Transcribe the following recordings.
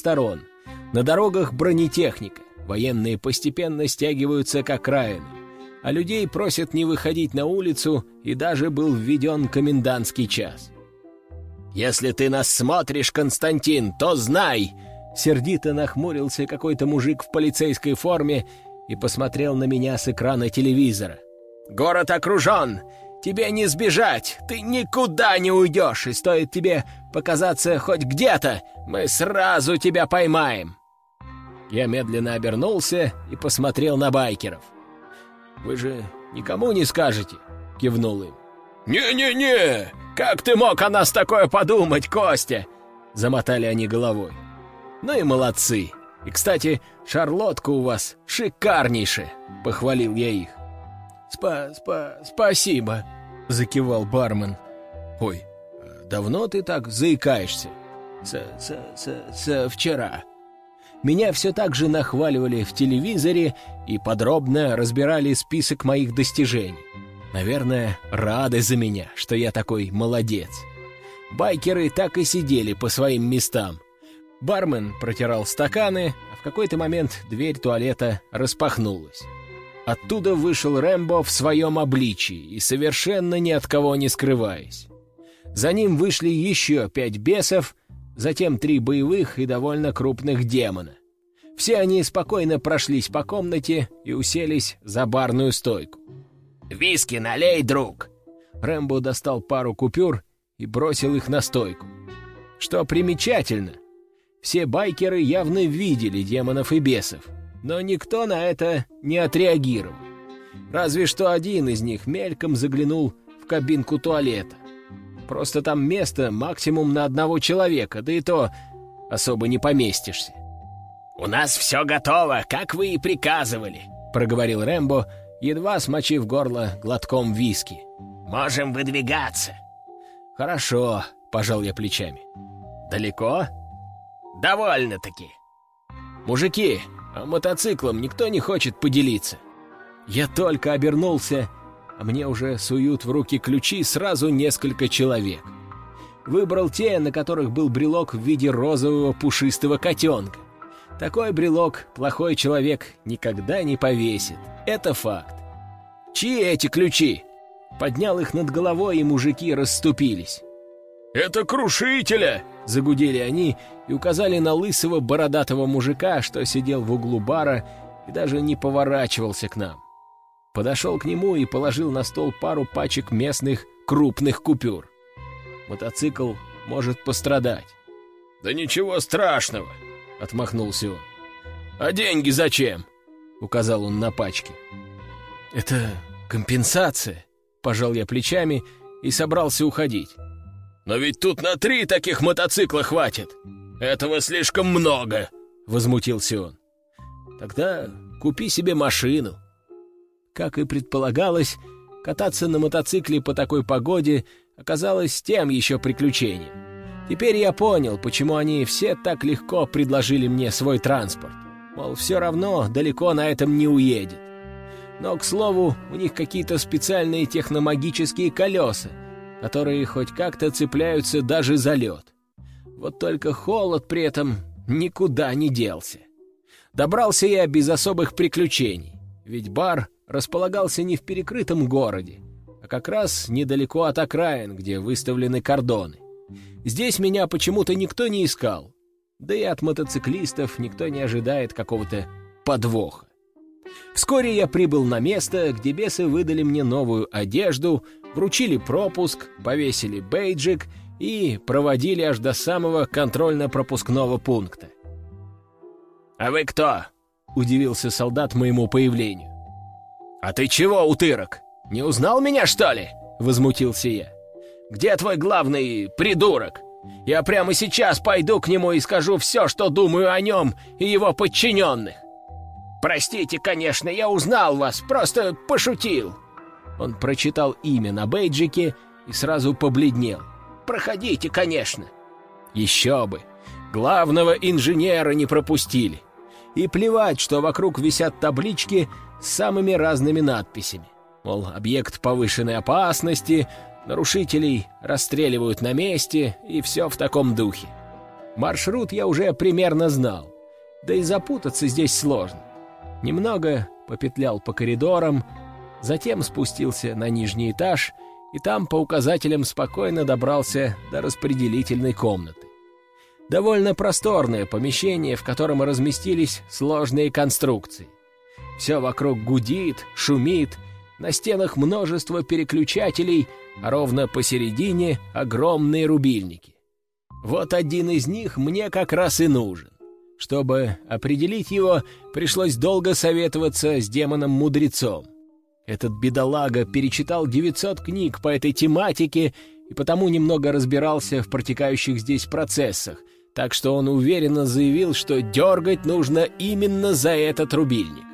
сторон. На дорогах бронетехника. Военные постепенно стягиваются к окраинам. А людей просят не выходить на улицу, и даже был введен комендантский час. «Если ты нас смотришь, Константин, то знай!» Сердито нахмурился какой-то мужик в полицейской форме и посмотрел на меня с экрана телевизора. «Город окружен! Тебе не сбежать! Ты никуда не уйдешь, и стоит тебе показаться хоть где-то, мы сразу тебя поймаем!» Я медленно обернулся и посмотрел на байкеров. «Вы же никому не скажете?» — кивнул им. «Не-не-не! Как ты мог о нас такое подумать, Костя?» — замотали они головой. «Ну и молодцы! И, кстати, шарлотка у вас шикарнейшая!» — похвалил я их. «Спа-спа-спасибо!» — закивал бармен. «Ой, давно ты так заикаешься?» «С-с-с-с вчера», меня все так же нахваливали в телевизоре и подробно разбирали список моих достижений. Наверное, рады за меня, что я такой молодец. Байкеры так и сидели по своим местам. Бармен протирал стаканы, а в какой-то момент дверь туалета распахнулась. Оттуда вышел Рэмбо в своем обличии и совершенно ни от кого не скрываясь. За ним вышли еще пять бесов, затем три боевых и довольно крупных демона. Все они спокойно прошлись по комнате и уселись за барную стойку. «Виски налей, друг!» Рэмбо достал пару купюр и бросил их на стойку. Что примечательно, все байкеры явно видели демонов и бесов, но никто на это не отреагировал. Разве что один из них мельком заглянул в кабинку туалета. Просто там место максимум на одного человека, да и то особо не поместишься. «У нас все готово, как вы и приказывали», — проговорил Рэмбо, едва смочив горло глотком виски. «Можем выдвигаться». «Хорошо», — пожал я плечами. «Далеко?» «Довольно-таки». «Мужики, а мотоциклом никто не хочет поделиться?» Я только обернулся мне уже суют в руки ключи сразу несколько человек. Выбрал те, на которых был брелок в виде розового пушистого котенка. Такой брелок плохой человек никогда не повесит. Это факт. «Чьи эти ключи?» Поднял их над головой, и мужики расступились. «Это крушителя!» — загудели они и указали на лысого бородатого мужика, что сидел в углу бара и даже не поворачивался к нам подошел к нему и положил на стол пару пачек местных крупных купюр. Мотоцикл может пострадать. «Да ничего страшного!» — отмахнулся он. «А деньги зачем?» — указал он на пачки. «Это компенсация», — пожал я плечами и собрался уходить. «Но ведь тут на три таких мотоцикла хватит! Этого слишком много!» — возмутился он. «Тогда купи себе машину», как и предполагалось, кататься на мотоцикле по такой погоде оказалось тем еще приключением. Теперь я понял, почему они все так легко предложили мне свой транспорт. Мол, все равно далеко на этом не уедет. Но, к слову, у них какие-то специальные техномагические колеса, которые хоть как-то цепляются даже за лед. Вот только холод при этом никуда не делся. Добрался я без особых приключений, ведь бар располагался не в перекрытом городе, а как раз недалеко от окраин, где выставлены кордоны. Здесь меня почему-то никто не искал, да и от мотоциклистов никто не ожидает какого-то подвоха. Вскоре я прибыл на место, где бесы выдали мне новую одежду, вручили пропуск, повесили бейджик и проводили аж до самого контрольно-пропускного пункта. «А вы кто?» — удивился солдат моему появлению. «А ты чего, утырок? Не узнал меня, что ли?» — возмутился я. «Где твой главный придурок? Я прямо сейчас пойду к нему и скажу все, что думаю о нем и его подчиненных. Простите, конечно, я узнал вас, просто пошутил». Он прочитал имя на бейджике и сразу побледнел. «Проходите, конечно». «Еще бы! Главного инженера не пропустили. И плевать, что вокруг висят таблички с самыми разными надписями. Мол, объект повышенной опасности, нарушителей расстреливают на месте и все в таком духе. Маршрут я уже примерно знал, да и запутаться здесь сложно. Немного попетлял по коридорам, затем спустился на нижний этаж и там по указателям спокойно добрался до распределительной комнаты. Довольно просторное помещение, в котором разместились сложные конструкции. Все вокруг гудит, шумит, на стенах множество переключателей, а ровно посередине огромные рубильники. Вот один из них мне как раз и нужен. Чтобы определить его, пришлось долго советоваться с демоном-мудрецом. Этот бедолага перечитал 900 книг по этой тематике и потому немного разбирался в протекающих здесь процессах, так что он уверенно заявил, что дергать нужно именно за этот рубильник.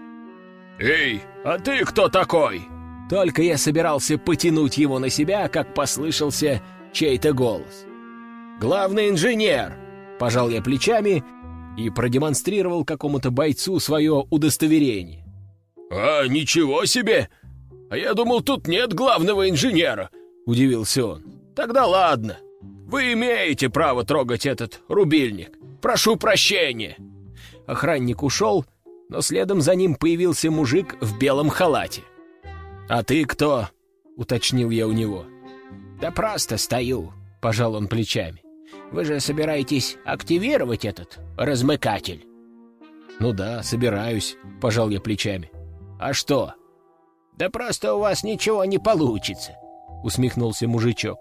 «Эй, а ты кто такой?» Только я собирался потянуть его на себя, как послышался чей-то голос. «Главный инженер!» — пожал я плечами и продемонстрировал какому-то бойцу свое удостоверение. «А, ничего себе! А я думал, тут нет главного инженера!» — удивился он. «Тогда ладно. Вы имеете право трогать этот рубильник. Прошу прощения!» Охранник ушел, но следом за ним появился мужик в белом халате. «А ты кто?» — уточнил я у него. «Да просто стою», — пожал он плечами. «Вы же собираетесь активировать этот размыкатель?» «Ну да, собираюсь», — пожал я плечами. «А что?» «Да просто у вас ничего не получится», — усмехнулся мужичок.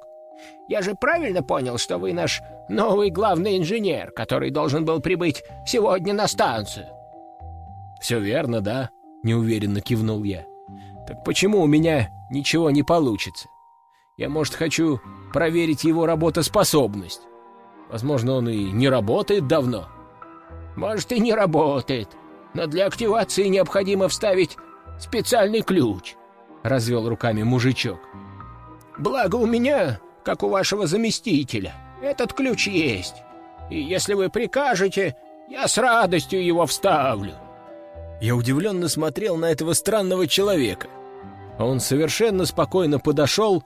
«Я же правильно понял, что вы наш новый главный инженер, который должен был прибыть сегодня на станцию?» «Все верно, да?» — неуверенно кивнул я. «Так почему у меня ничего не получится? Я, может, хочу проверить его работоспособность. Возможно, он и не работает давно». «Может, и не работает, но для активации необходимо вставить специальный ключ», — развел руками мужичок. «Благо у меня, как у вашего заместителя, этот ключ есть. И если вы прикажете, я с радостью его вставлю». Я удивленно смотрел на этого странного человека. Он совершенно спокойно подошел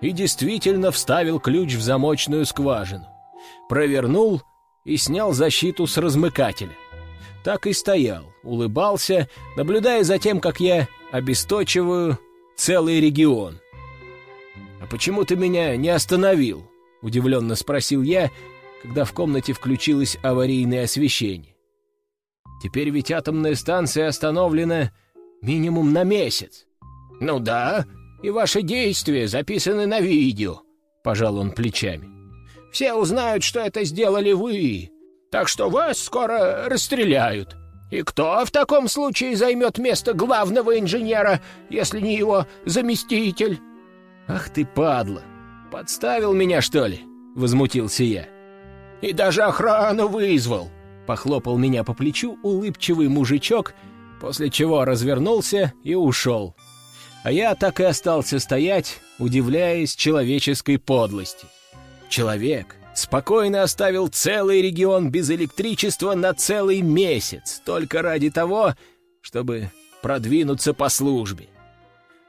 и действительно вставил ключ в замочную скважину. Провернул и снял защиту с размыкателя. Так и стоял, улыбался, наблюдая за тем, как я обесточиваю целый регион. «А почему ты меня не остановил?» — удивленно спросил я, когда в комнате включилось аварийное освещение. «Теперь ведь атомная станция остановлена минимум на месяц». «Ну да, и ваши действия записаны на видео», — пожал он плечами. «Все узнают, что это сделали вы, так что вас скоро расстреляют. И кто в таком случае займет место главного инженера, если не его заместитель?» «Ах ты, падла! Подставил меня, что ли?» — возмутился я. «И даже охрану вызвал!» — похлопал меня по плечу улыбчивый мужичок, после чего развернулся и ушел. А я так и остался стоять, удивляясь человеческой подлости. Человек, спокойно оставил целый регион без электричества на целый месяц, только ради того, чтобы продвинуться по службе.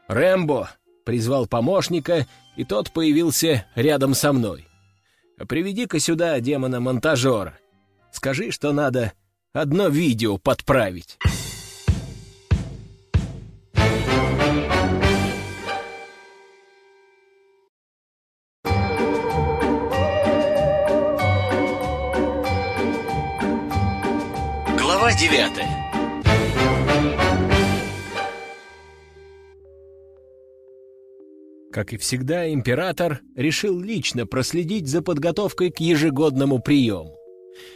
«Рэмбо!» — призвал помощника, и тот появился рядом со мной. «А приведи-ка сюда демона-монтажера. Скажи, что надо одно видео подправить». девятая. Как и всегда, император решил лично проследить за подготовкой к ежегодному приему.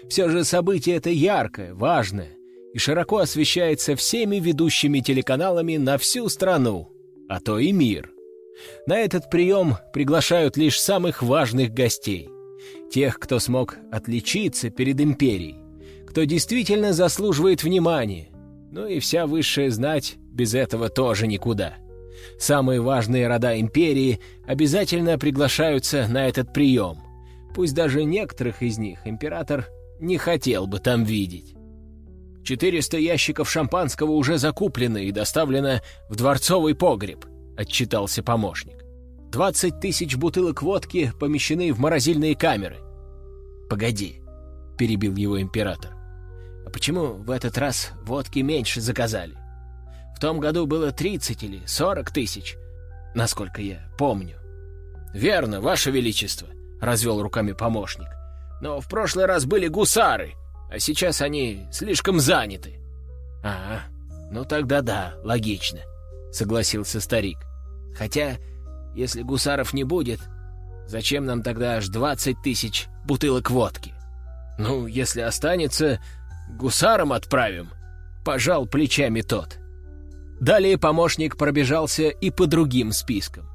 Все же событие это яркое, важное и широко освещается всеми ведущими телеканалами на всю страну, а то и мир. На этот прием приглашают лишь самых важных гостей, тех, кто смог отличиться перед империей кто действительно заслуживает внимания. Ну и вся высшая знать без этого тоже никуда. Самые важные рода империи обязательно приглашаются на этот прием. Пусть даже некоторых из них император не хотел бы там видеть. 400 ящиков шампанского уже закуплены и доставлено в дворцовый погреб, отчитался помощник. 20 тысяч бутылок водки помещены в морозильные камеры. Погоди, — перебил его император. «А почему в этот раз водки меньше заказали? В том году было 30 или 40 тысяч, насколько я помню». «Верно, Ваше Величество», — развел руками помощник. «Но в прошлый раз были гусары, а сейчас они слишком заняты». «А, ну тогда да, логично», — согласился старик. «Хотя, если гусаров не будет, зачем нам тогда аж двадцать тысяч бутылок водки?» «Ну, если останется, гусарам отправим», — пожал плечами тот. Далее помощник пробежался и по другим спискам.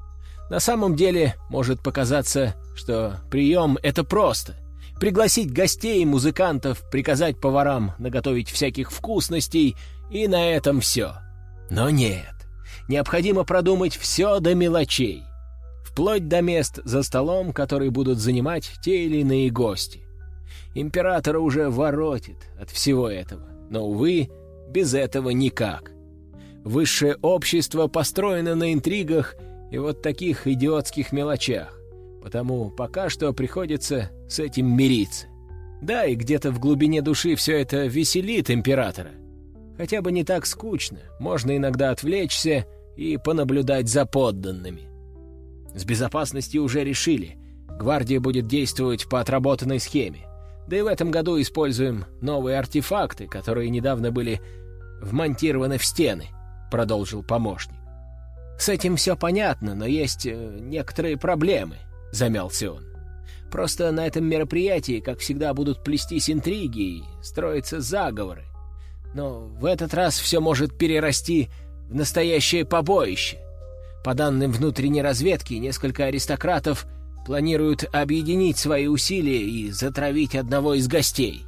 На самом деле, может показаться, что прием — это просто. Пригласить гостей, музыкантов, приказать поварам наготовить всяких вкусностей, и на этом все. Но нет, необходимо продумать все до мелочей. Вплоть до мест за столом, которые будут занимать те или иные гости. Императора уже воротит от всего этого, но, увы, без этого никак. Высшее общество построено на интригах и вот таких идиотских мелочах, потому пока что приходится с этим мириться. Да, и где-то в глубине души все это веселит императора. Хотя бы не так скучно, можно иногда отвлечься и понаблюдать за подданными. С безопасностью уже решили, гвардия будет действовать по отработанной схеме. Да и в этом году используем новые артефакты, которые недавно были вмонтированы в стены», — продолжил помощник. «С этим все понятно, но есть э, некоторые проблемы», — замялся он. «Просто на этом мероприятии, как всегда, будут плестись интриги и строиться заговоры. Но в этот раз все может перерасти в настоящее побоище. По данным внутренней разведки, несколько аристократов — планируют объединить свои усилия и затравить одного из гостей.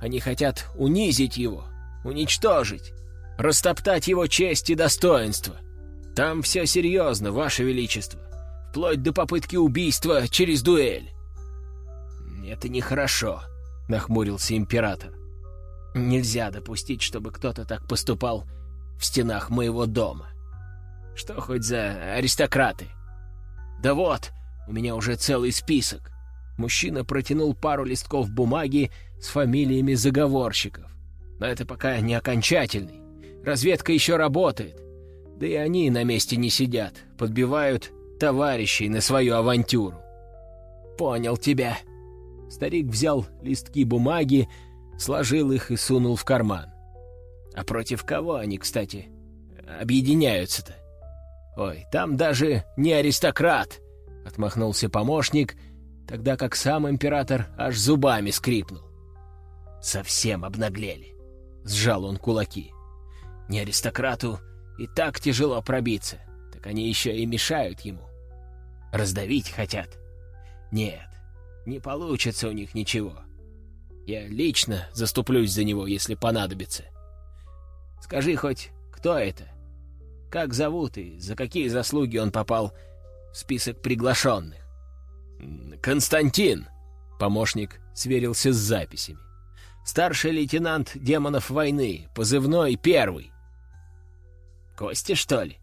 Они хотят унизить его, уничтожить, растоптать его честь и достоинство. Там все серьезно, Ваше Величество, вплоть до попытки убийства через дуэль. «Это нехорошо», — нахмурился император. «Нельзя допустить, чтобы кто-то так поступал в стенах моего дома. Что хоть за аристократы? Да вот, у меня уже целый список. Мужчина протянул пару листков бумаги с фамилиями заговорщиков. Но это пока не окончательный. Разведка еще работает. Да и они на месте не сидят, подбивают товарищей на свою авантюру. «Понял тебя». Старик взял листки бумаги, сложил их и сунул в карман. А против кого они, кстати, объединяются-то? Ой, там даже не аристократ, — отмахнулся помощник, тогда как сам император аж зубами скрипнул. «Совсем обнаглели», — сжал он кулаки. «Не аристократу и так тяжело пробиться, так они еще и мешают ему. Раздавить хотят. Нет, не получится у них ничего. Я лично заступлюсь за него, если понадобится. Скажи хоть, кто это? Как зовут и за какие заслуги он попал список приглашенных. «Константин!» — помощник сверился с записями. «Старший лейтенант демонов войны, позывной первый». «Костя, что ли?»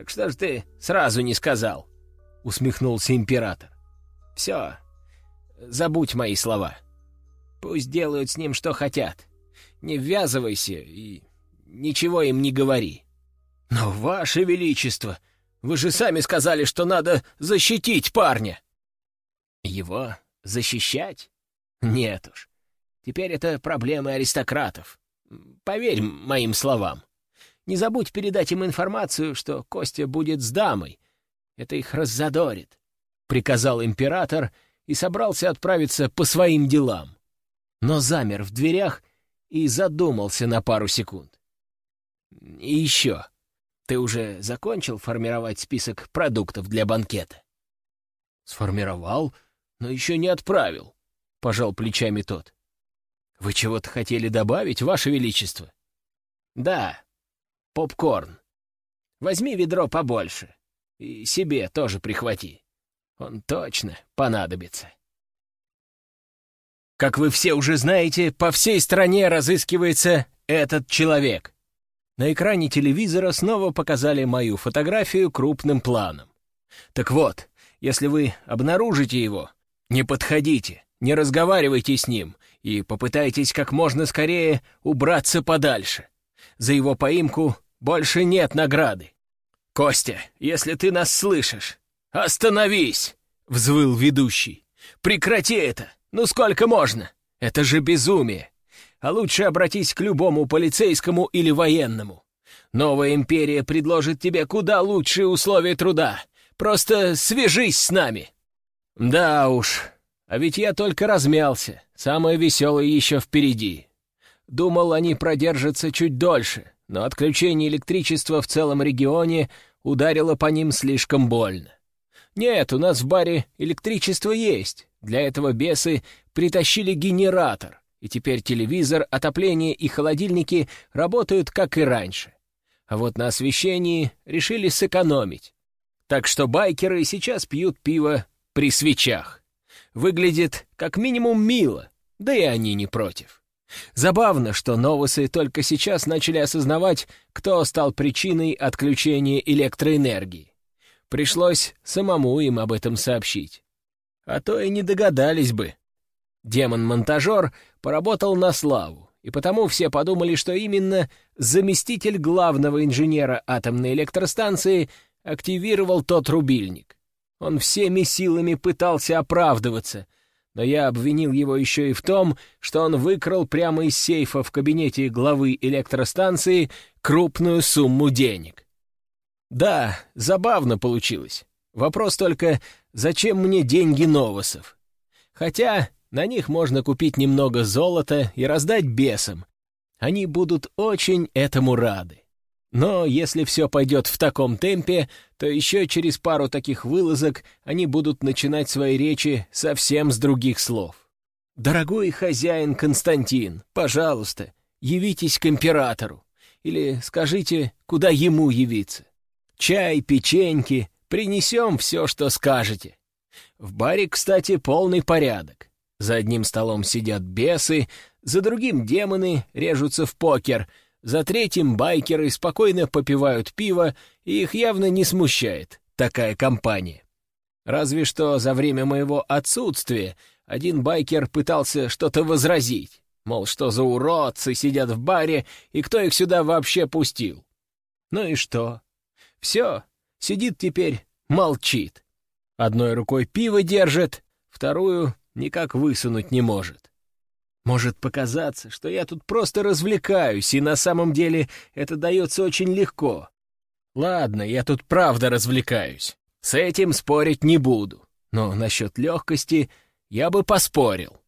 «Ха! Так что ж ты сразу не сказал?» — усмехнулся император. «Все, забудь мои слова. Пусть делают с ним что хотят. Не ввязывайся и ничего им не говори». «Но, Ваше Величество!» Вы же сами сказали, что надо защитить парня!» «Его защищать? Нет уж. Теперь это проблемы аристократов. Поверь моим словам. Не забудь передать им информацию, что Костя будет с дамой. Это их раззадорит», — приказал император и собрался отправиться по своим делам. Но замер в дверях и задумался на пару секунд. «И еще. Ты уже закончил формировать список продуктов для банкета? Сформировал, но еще не отправил, — пожал плечами тот. Вы чего-то хотели добавить, Ваше Величество? Да, попкорн. Возьми ведро побольше. И себе тоже прихвати. Он точно понадобится. Как вы все уже знаете, по всей стране разыскивается этот человек. На экране телевизора снова показали мою фотографию крупным планом. Так вот, если вы обнаружите его, не подходите, Не разговаривайте с ним и попытайтесь как можно скорее убраться подальше. За его поимку больше нет награды. «Костя, если ты нас слышишь, остановись!» — взвыл ведущий. «Прекрати это! Ну сколько можно? Это же безумие! А лучше обратись к любому полицейскому или военному. Новая империя предложит тебе куда лучшие условия труда. Просто свяжись с нами!» «Да уж, а ведь я только размялся. Самое веселое еще впереди. Думал, они продержатся чуть дольше, но отключение электричества в целом регионе ударило по ним слишком больно. Нет, у нас в баре электричество есть. Для этого бесы притащили генератор, и теперь телевизор, отопление и холодильники работают как и раньше. А вот на освещении решили сэкономить. Так что байкеры сейчас пьют пиво при свечах. Выглядит как минимум мило, да и они не против. Забавно, что новосы только сейчас начали осознавать, кто стал причиной отключения электроэнергии. Пришлось самому им об этом сообщить. А то и не догадались бы. Демон-монтажер поработал на славу, и потому все подумали, что именно заместитель главного инженера атомной электростанции активировал тот рубильник. Он всеми силами пытался оправдываться — но я обвинил его еще и в том, что он выкрал прямо из сейфа в кабинете главы электростанции крупную сумму денег. Да, забавно получилось. Вопрос только, зачем мне деньги новосов? Хотя на них можно купить немного золота и раздать бесам. Они будут очень этому рады. Но если все пойдет в таком темпе, то еще через пару таких вылазок они будут начинать свои речи совсем с других слов. «Дорогой хозяин Константин, пожалуйста, явитесь к императору. Или скажите, куда ему явиться. Чай, печеньки, принесем все, что скажете. В баре, кстати, полный порядок. За одним столом сидят бесы, за другим демоны режутся в покер — за третьим байкеры спокойно попивают пиво, и их явно не смущает такая компания. Разве что за время моего отсутствия один байкер пытался что-то возразить, мол, что за уродцы сидят в баре, и кто их сюда вообще пустил. Ну и что? Все, сидит теперь, молчит. Одной рукой пиво держит, вторую никак высунуть не может. Может показаться, что я тут просто развлекаюсь, и на самом деле это дается очень легко. Ладно, я тут правда развлекаюсь. С этим спорить не буду. Но насчет легкости я бы поспорил.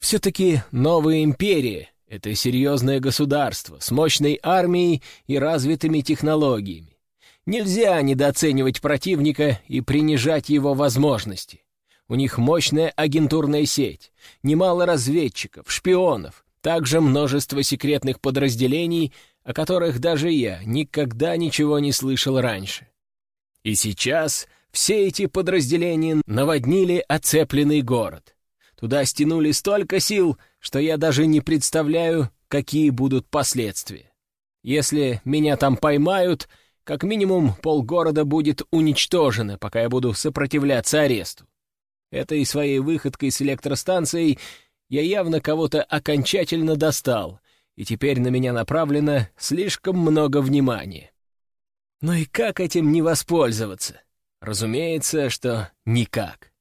Все-таки новая империя — это серьезное государство с мощной армией и развитыми технологиями. Нельзя недооценивать противника и принижать его возможности. У них мощная агентурная сеть, немало разведчиков, шпионов, также множество секретных подразделений, о которых даже я никогда ничего не слышал раньше. И сейчас все эти подразделения наводнили оцепленный город. Туда стянули столько сил, что я даже не представляю, какие будут последствия. Если меня там поймают, как минимум полгорода будет уничтожено, пока я буду сопротивляться аресту. Этой своей выходкой с электростанцией я явно кого-то окончательно достал, и теперь на меня направлено слишком много внимания. Ну и как этим не воспользоваться? Разумеется, что никак.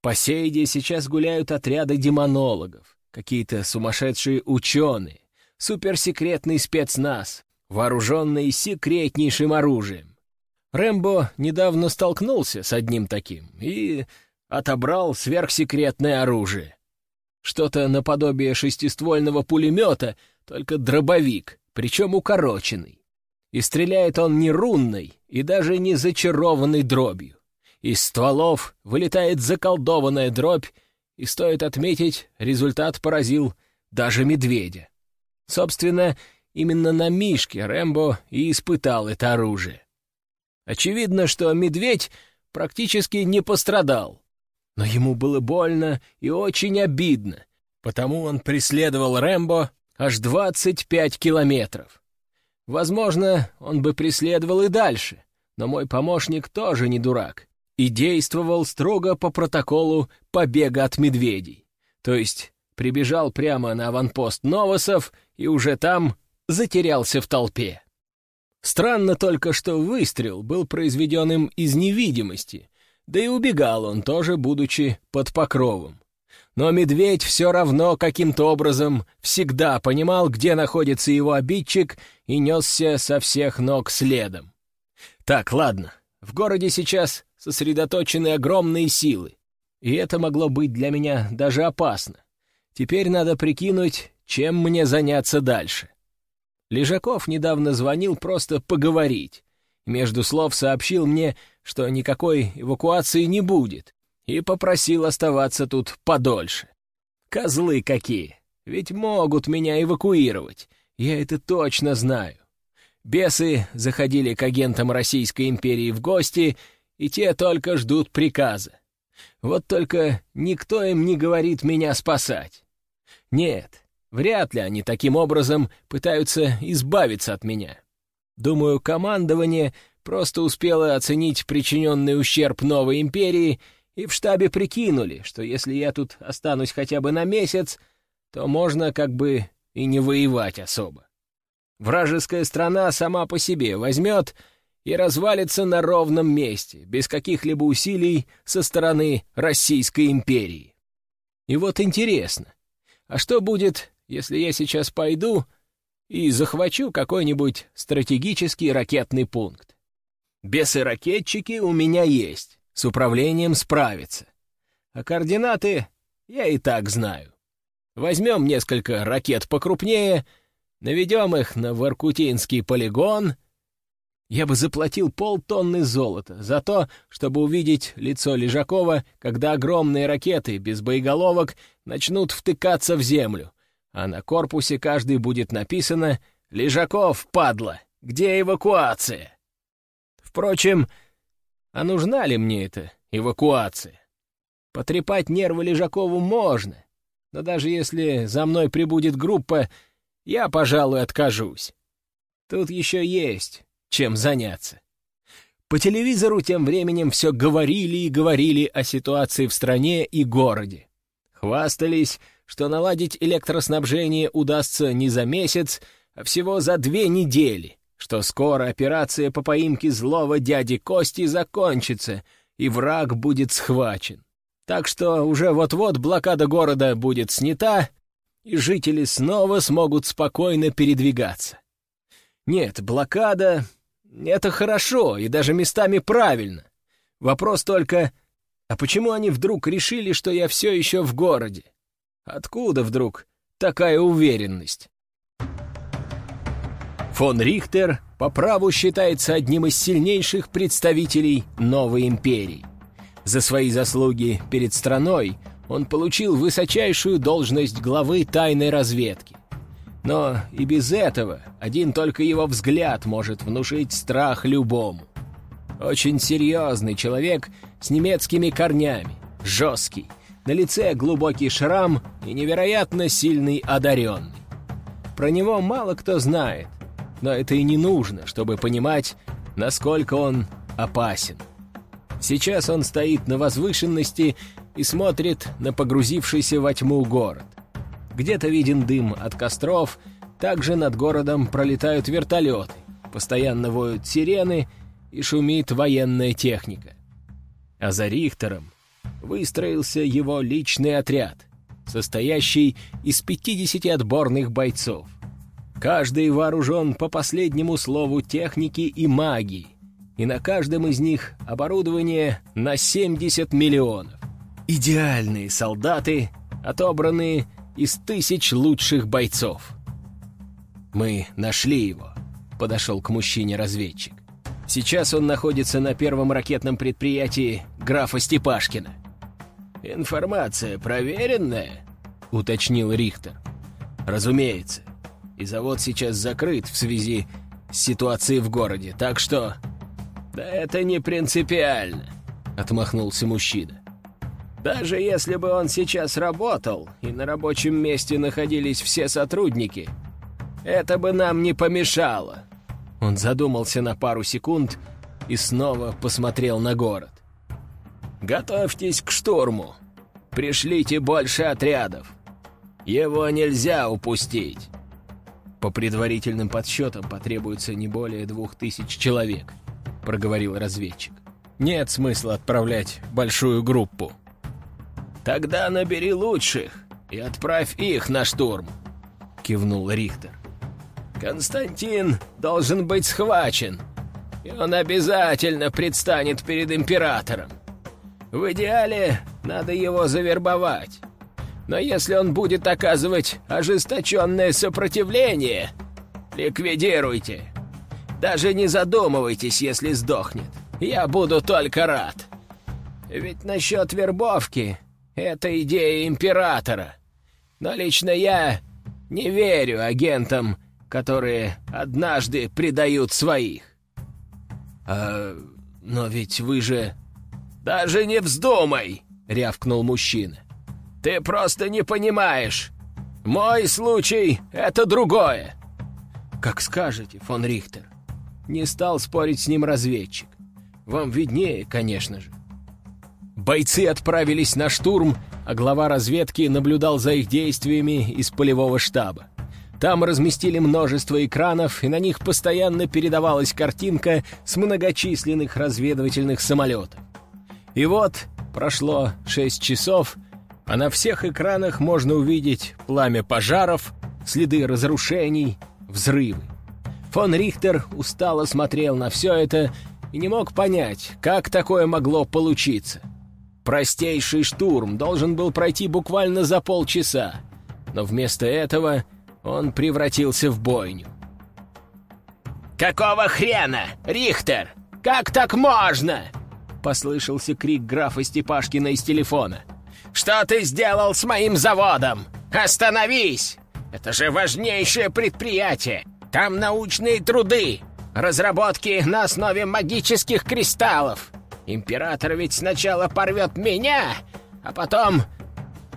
По Сейде сейчас гуляют отряды демонологов, какие-то сумасшедшие ученые, суперсекретный спецназ, вооруженный секретнейшим оружием. Рэмбо недавно столкнулся с одним таким и отобрал сверхсекретное оружие. Что-то наподобие шестиствольного пулемета, только дробовик, причем укороченный. И стреляет он не рунной и даже не зачарованной дробью. Из стволов вылетает заколдованная дробь, и, стоит отметить, результат поразил даже медведя. Собственно, именно на Мишке Рэмбо и испытал это оружие. Очевидно, что медведь практически не пострадал, но ему было больно и очень обидно, потому он преследовал Рэмбо аж 25 километров. Возможно, он бы преследовал и дальше, но мой помощник тоже не дурак и действовал строго по протоколу побега от медведей. То есть прибежал прямо на аванпост Новосов и уже там затерялся в толпе. Странно только, что выстрел был произведен им из невидимости, да и убегал он тоже, будучи под покровом. Но медведь все равно каким-то образом всегда понимал, где находится его обидчик, и несся со всех ног следом. Так, ладно, в городе сейчас сосредоточены огромные силы, и это могло быть для меня даже опасно. Теперь надо прикинуть, чем мне заняться дальше. Лежаков недавно звонил просто поговорить. Между слов сообщил мне, что никакой эвакуации не будет, и попросил оставаться тут подольше. Козлы какие! Ведь могут меня эвакуировать, я это точно знаю. Бесы заходили к агентам Российской империи в гости, и те только ждут приказа. Вот только никто им не говорит меня спасать. Нет, вряд ли они таким образом пытаются избавиться от меня. Думаю, командование просто успело оценить причиненный ущерб новой империи и в штабе прикинули, что если я тут останусь хотя бы на месяц, то можно как бы и не воевать особо. Вражеская страна сама по себе возьмет и развалится на ровном месте, без каких-либо усилий со стороны Российской империи. И вот интересно, а что будет, если я сейчас пойду и захвачу какой-нибудь стратегический ракетный пункт? Бесы-ракетчики у меня есть, с управлением справиться. А координаты я и так знаю. Возьмем несколько ракет покрупнее — Наведем их на Воркутинский полигон. Я бы заплатил полтонны золота за то, чтобы увидеть лицо Лежакова, когда огромные ракеты без боеголовок начнут втыкаться в землю, а на корпусе каждый будет написано «Лежаков, падла! Где эвакуация?» Впрочем, а нужна ли мне эта эвакуация? Потрепать нервы Лежакову можно, но даже если за мной прибудет группа, я, пожалуй, откажусь. Тут еще есть чем заняться. По телевизору тем временем все говорили и говорили о ситуации в стране и городе. Хвастались, что наладить электроснабжение удастся не за месяц, а всего за две недели, что скоро операция по поимке злого дяди Кости закончится, и враг будет схвачен. Так что уже вот-вот блокада города будет снята, и жители снова смогут спокойно передвигаться. Нет, блокада — это хорошо и даже местами правильно. Вопрос только, а почему они вдруг решили, что я все еще в городе? Откуда вдруг такая уверенность? Фон Рихтер по праву считается одним из сильнейших представителей новой империи. За свои заслуги перед страной — он получил высочайшую должность главы тайной разведки. Но и без этого один только его взгляд может внушить страх любому. Очень серьезный человек с немецкими корнями, жесткий, на лице глубокий шрам и невероятно сильный одаренный. Про него мало кто знает, но это и не нужно, чтобы понимать, насколько он опасен. Сейчас он стоит на возвышенности и смотрит на погрузившийся во тьму город. Где-то виден дым от костров, также над городом пролетают вертолеты, постоянно воют сирены и шумит военная техника. А за Рихтером выстроился его личный отряд, состоящий из 50 отборных бойцов. Каждый вооружен по последнему слову техники и магии, и на каждом из них оборудование на 70 миллионов. Идеальные солдаты, отобранные из тысяч лучших бойцов. «Мы нашли его», — подошел к мужчине разведчик. «Сейчас он находится на первом ракетном предприятии графа Степашкина». «Информация проверенная?» — уточнил Рихтер. «Разумеется. И завод сейчас закрыт в связи с ситуацией в городе, так что...» «Да это не принципиально», — отмахнулся мужчина. Даже если бы он сейчас работал, и на рабочем месте находились все сотрудники, это бы нам не помешало. Он задумался на пару секунд и снова посмотрел на город. «Готовьтесь к штурму. пришлите больше отрядов. Его нельзя упустить. По предварительным подсчетам потребуется не более двух тысяч человек, проговорил разведчик. Нет смысла отправлять большую группу. Тогда набери лучших и отправь их на штурм, кивнул Рихтер. Константин должен быть схвачен, и он обязательно предстанет перед императором. В идеале надо его завербовать. Но если он будет оказывать ожесточенное сопротивление, ликвидируйте. Даже не задумывайтесь, если сдохнет. Я буду только рад. Ведь насчет вербовки — это идея императора. Но лично я не верю агентам, которые однажды предают своих. А, но ведь вы же... Даже не вздумай, рявкнул мужчина. Ты просто не понимаешь. Мой случай — это другое. Как скажете, фон Рихтер. Не стал спорить с ним разведчик. Вам виднее, конечно же. Бойцы отправились на штурм, а глава разведки наблюдал за их действиями из полевого штаба. Там разместили множество экранов, и на них постоянно передавалась картинка с многочисленных разведывательных самолетов. И вот прошло шесть часов, а на всех экранах можно увидеть пламя пожаров, следы разрушений, взрывы. Фон Рихтер устало смотрел на все это и не мог понять, как такое могло получиться. Простейший штурм должен был пройти буквально за полчаса, но вместо этого он превратился в бойню. «Какого хрена, Рихтер? Как так можно?» Послышался крик графа Степашкина из телефона. «Что ты сделал с моим заводом? Остановись! Это же важнейшее предприятие! Там научные труды, разработки на основе магических кристаллов. Император ведь сначала порвет меня, а потом...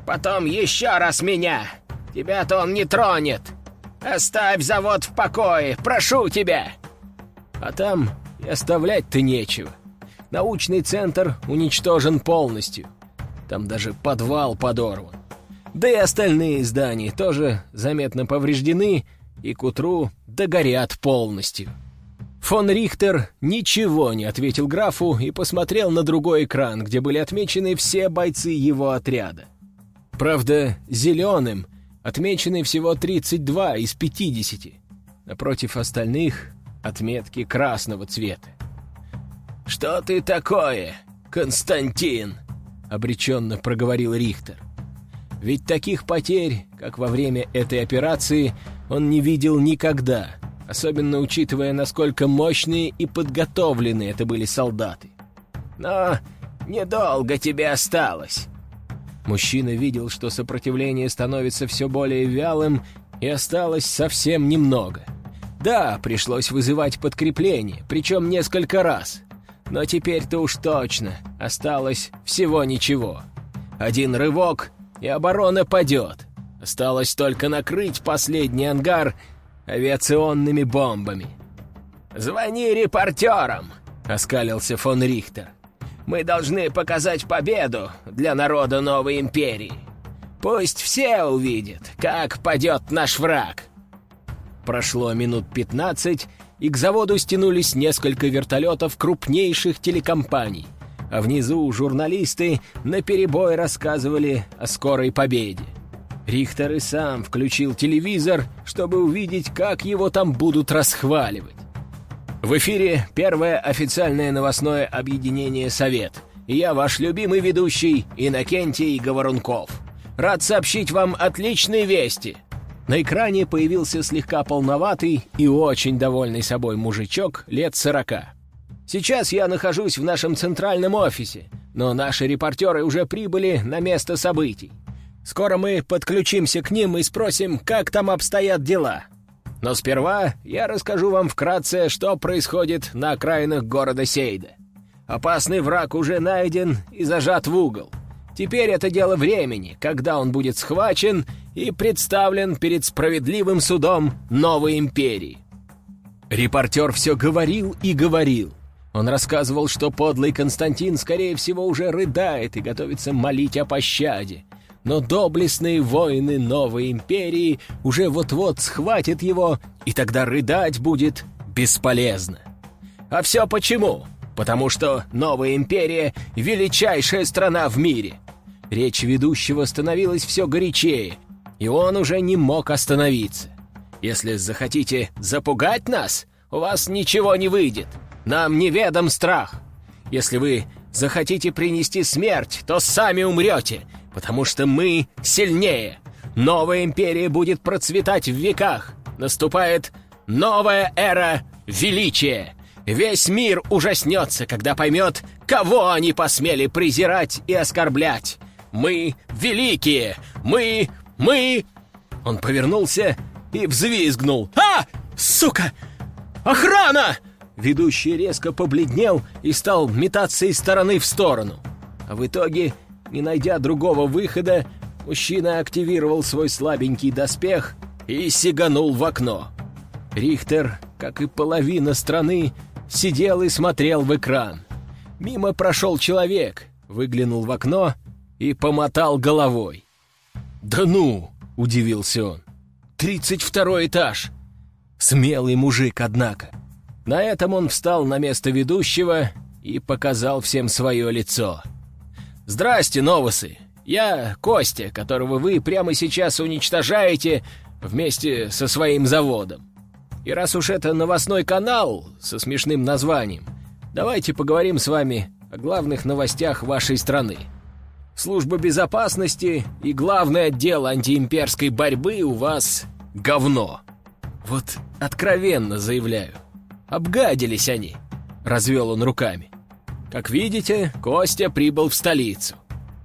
потом еще раз меня. Тебя-то он не тронет. Оставь завод в покое, прошу тебя!» А там и оставлять-то нечего. Научный центр уничтожен полностью. Там даже подвал подорван. Да и остальные здания тоже заметно повреждены и к утру догорят полностью. Фон Рихтер ничего не ответил графу и посмотрел на другой экран, где были отмечены все бойцы его отряда. Правда, зеленым — отмечены всего 32 из 50. Напротив остальных — отметки красного цвета. «Что ты такое, Константин?» — обреченно проговорил Рихтер. Ведь таких потерь, как во время этой операции, он не видел никогда, особенно учитывая, насколько мощные и подготовленные это были солдаты. «Но недолго тебе осталось. Мужчина видел, что сопротивление становится все более вялым, и осталось совсем немного. Да, пришлось вызывать подкрепление, причем несколько раз. Но теперь-то уж точно осталось всего ничего. Один рывок, и оборона падет. Осталось только накрыть последний ангар авиационными бомбами. «Звони репортерам!» — оскалился фон Рихтер. Мы должны показать победу для народа новой империи. Пусть все увидят, как падет наш враг. Прошло минут пятнадцать, и к заводу стянулись несколько вертолетов крупнейших телекомпаний, а внизу журналисты наперебой рассказывали о скорой победе. Рихтер и сам включил телевизор, чтобы увидеть, как его там будут расхваливать. В эфире первое официальное новостное объединение «Совет». Я ваш любимый ведущий Иннокентий Говорунков. Рад сообщить вам отличные вести. На экране появился слегка полноватый и очень довольный собой мужичок лет сорока. Сейчас я нахожусь в нашем центральном офисе, но наши репортеры уже прибыли на место событий. Скоро мы подключимся к ним и спросим, как там обстоят дела. Но сперва я расскажу вам вкратце, что происходит на окраинах города Сейда. Опасный враг уже найден и зажат в угол. Теперь это дело времени, когда он будет схвачен и представлен перед справедливым судом новой империи. Репортер все говорил и говорил. Он рассказывал, что подлый Константин, скорее всего, уже рыдает и готовится молить о пощаде. Но доблестные воины новой империи уже вот-вот схватят его, и тогда рыдать будет бесполезно. А все почему? Потому что новая империя — величайшая страна в мире. Речь ведущего становилась все горячее, и он уже не мог остановиться. Если захотите запугать нас, у вас ничего не выйдет. Нам неведом страх. Если вы захотите принести смерть, то сами умрете, потому что мы сильнее. Новая империя будет процветать в веках. Наступает новая эра величия. Весь мир ужаснется, когда поймет, кого они посмели презирать и оскорблять. Мы великие! Мы... мы...» Он повернулся и взвизгнул. «А! Сука! Охрана!» Ведущий резко побледнел и стал метаться из стороны в сторону. А в итоге, не найдя другого выхода, мужчина активировал свой слабенький доспех и сиганул в окно. Рихтер, как и половина страны, сидел и смотрел в экран. Мимо прошел человек, выглянул в окно и помотал головой. «Да ну!» — удивился он. «Тридцать второй этаж!» Смелый мужик, однако. На этом он встал на место ведущего и показал всем свое лицо. «Здрасте, новосы! Я Костя, которого вы прямо сейчас уничтожаете вместе со своим заводом. И раз уж это новостной канал со смешным названием, давайте поговорим с вами о главных новостях вашей страны. Служба безопасности и главный отдел антиимперской борьбы у вас говно. Вот откровенно заявляю. Обгадились они!» — развел он руками. «Как видите, Костя прибыл в столицу.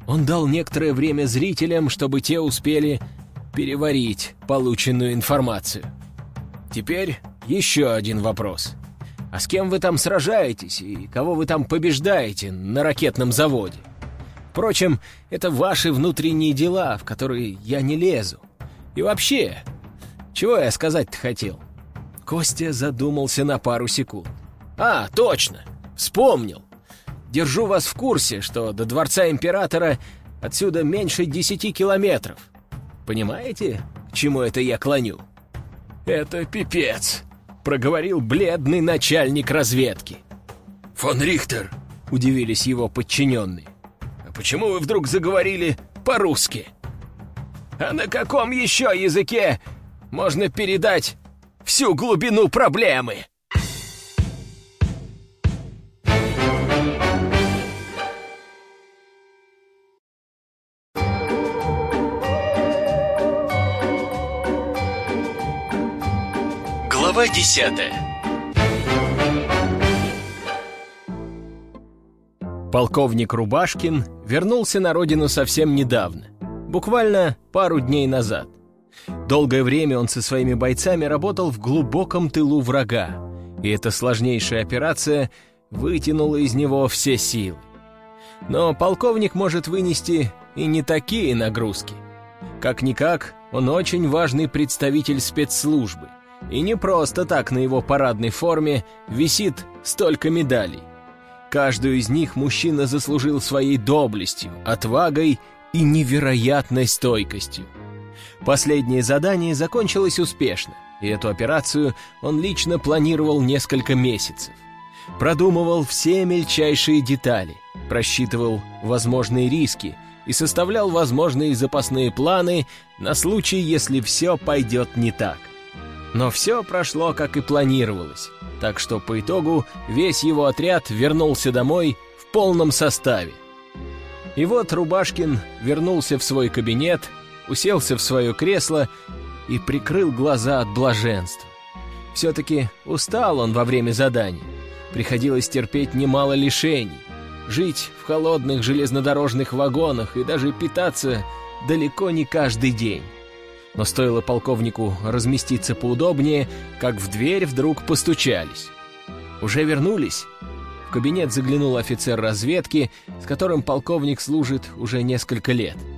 Он дал некоторое время зрителям, чтобы те успели переварить полученную информацию. Теперь еще один вопрос. А с кем вы там сражаетесь и кого вы там побеждаете на ракетном заводе? Впрочем, это ваши внутренние дела, в которые я не лезу. И вообще, чего я сказать-то хотел?» Костя задумался на пару секунд. «А, точно! Вспомнил! Держу вас в курсе, что до Дворца Императора отсюда меньше десяти километров. Понимаете, к чему это я клоню?» «Это пипец!» — проговорил бледный начальник разведки. «Фон Рихтер!» — удивились его подчиненные. «А почему вы вдруг заговорили по-русски?» «А на каком еще языке можно передать всю глубину проблемы. Глава десятая Полковник Рубашкин вернулся на родину совсем недавно, буквально пару дней назад. Долгое время он со своими бойцами работал в глубоком тылу врага, и эта сложнейшая операция вытянула из него все силы. Но полковник может вынести и не такие нагрузки. Как-никак, он очень важный представитель спецслужбы, и не просто так на его парадной форме висит столько медалей. Каждую из них мужчина заслужил своей доблестью, отвагой и невероятной стойкостью. Последнее задание закончилось успешно, и эту операцию он лично планировал несколько месяцев. Продумывал все мельчайшие детали, просчитывал возможные риски и составлял возможные запасные планы на случай, если все пойдет не так. Но все прошло, как и планировалось, так что по итогу весь его отряд вернулся домой в полном составе. И вот Рубашкин вернулся в свой кабинет уселся в свое кресло и прикрыл глаза от блаженства. Все-таки устал он во время заданий. Приходилось терпеть немало лишений, жить в холодных железнодорожных вагонах и даже питаться далеко не каждый день. Но стоило полковнику разместиться поудобнее, как в дверь вдруг постучались. «Уже вернулись?» В кабинет заглянул офицер разведки, с которым полковник служит уже несколько лет –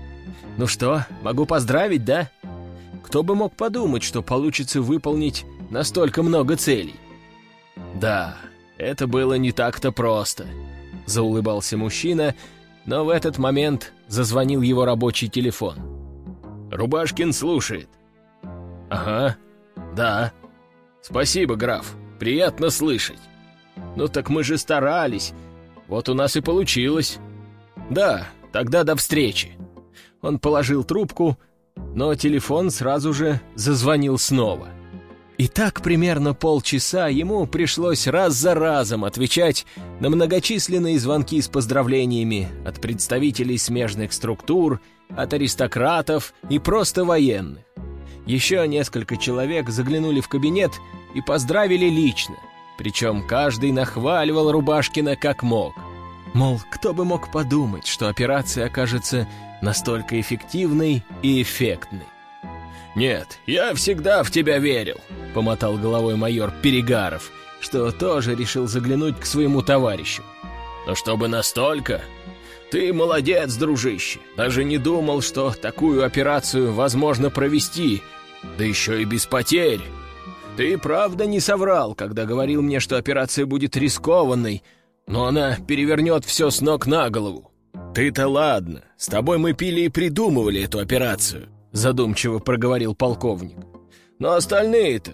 ну что, могу поздравить, да? Кто бы мог подумать, что получится выполнить настолько много целей? Да, это было не так-то просто», — заулыбался мужчина, но в этот момент зазвонил его рабочий телефон. «Рубашкин слушает». «Ага, да. Спасибо, граф, приятно слышать». «Ну так мы же старались, вот у нас и получилось». «Да, тогда до встречи». Он положил трубку, но телефон сразу же зазвонил снова. И так примерно полчаса ему пришлось раз за разом отвечать на многочисленные звонки с поздравлениями от представителей смежных структур, от аристократов и просто военных. Еще несколько человек заглянули в кабинет и поздравили лично, причем каждый нахваливал Рубашкина как мог. Мол, кто бы мог подумать, что операция окажется настолько эффективной и эффектной. «Нет, я всегда в тебя верил», — помотал головой майор Перегаров, что тоже решил заглянуть к своему товарищу. «Но чтобы настолько? Ты молодец, дружище. Даже не думал, что такую операцию возможно провести, да еще и без потерь. Ты правда не соврал, когда говорил мне, что операция будет рискованной, но она перевернет все с ног на голову. Ты-то ладно, с тобой мы пили и придумывали эту операцию задумчиво проговорил полковник. «Но остальные-то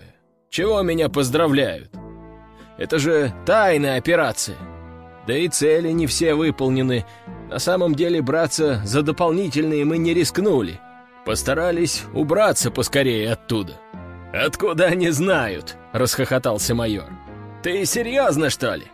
чего меня поздравляют? Это же тайная операция. Да и цели не все выполнены. На самом деле браться за дополнительные мы не рискнули. Постарались убраться поскорее оттуда». «Откуда они знают?» — расхохотался майор. «Ты серьезно, что ли?»